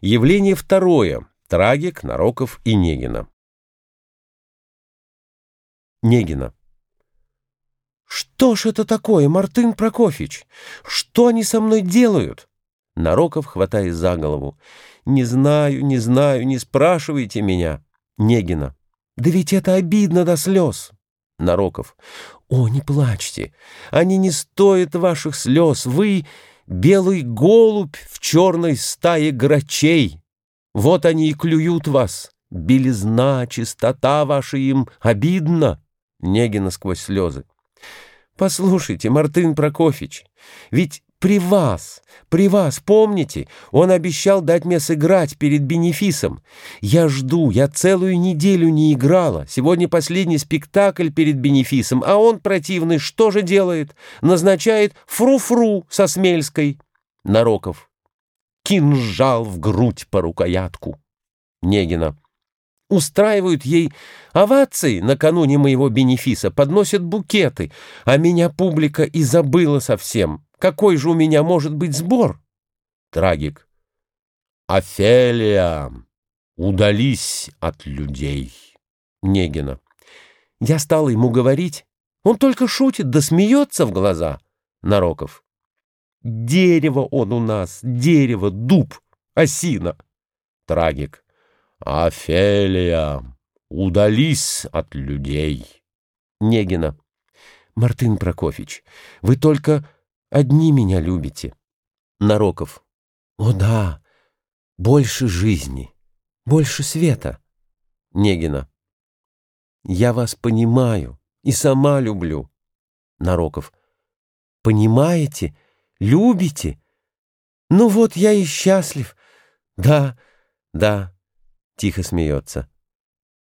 Явление второе. Трагик, Нароков и Негина. Негина. Что ж это такое, Мартын Прокофьевич? Что они со мной делают? Нароков, хватаясь за голову. Не знаю, не знаю, не спрашивайте меня. Негина. Да ведь это обидно до слез. Нароков. О, не плачьте. Они не стоят ваших слез. Вы белый голубь в черной стае грачей. Вот они и клюют вас. Белизна, чистота ваша им обидна. Негина сквозь слезы. Послушайте, Мартын Прокофьевич, ведь при вас, при вас, помните, он обещал дать мне сыграть перед бенефисом. Я жду, я целую неделю не играла. Сегодня последний спектакль перед бенефисом, а он, противный, что же делает? Назначает фру-фру со Смельской. Нароков. Кинжал в грудь по рукоятку. Негина. Устраивают ей овации накануне моего бенефиса, подносят букеты, а меня публика и забыла совсем. Какой же у меня может быть сбор? Трагик. Офелия, удались от людей. Негина. Я стал ему говорить. Он только шутит, да смеется в глаза. Нароков. Дерево он у нас, дерево, дуб, осина. Трагик. Офелия, удались от людей. Негина. Мартын Прокофьевич, вы только одни меня любите. Нароков. О да, больше жизни, больше света. Негина. Я вас понимаю и сама люблю. Нароков. Понимаете, любите? Ну вот я и счастлив. Да, да, тихо смеется.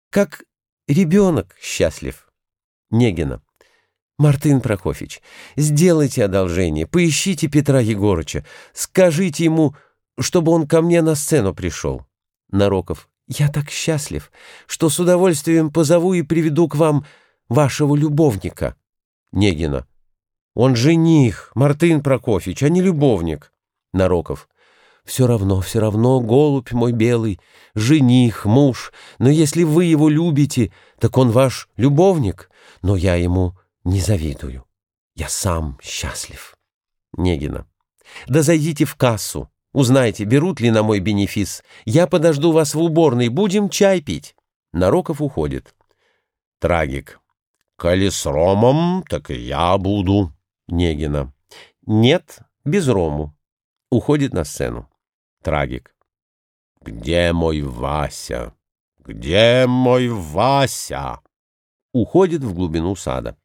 Как ребенок счастлив. Негина. Мартын Прокофьевич, сделайте одолжение, поищите Петра Егорыча, скажите ему, чтобы он ко мне на сцену пришел. Нароков, я так счастлив, что с удовольствием позову и приведу к вам вашего любовника. Негина, он жених, Мартын Прокофьевич, а не любовник. Нароков, все равно, все равно, голубь мой белый, жених, муж, но если вы его любите, так он ваш любовник, но я ему не завидую. Я сам счастлив. Негина. Да зайдите в кассу. Узнайте, берут ли на мой бенефис. Я подожду вас в уборной. Будем чай пить. Нароков уходит. Трагик. Коли с ромом, так и я буду. Негина. Нет, без рому. Уходит на сцену. Трагик. Где мой Вася? Где мой Вася? Уходит в глубину сада.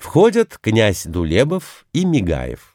Входят князь Дулебов и Мигаев.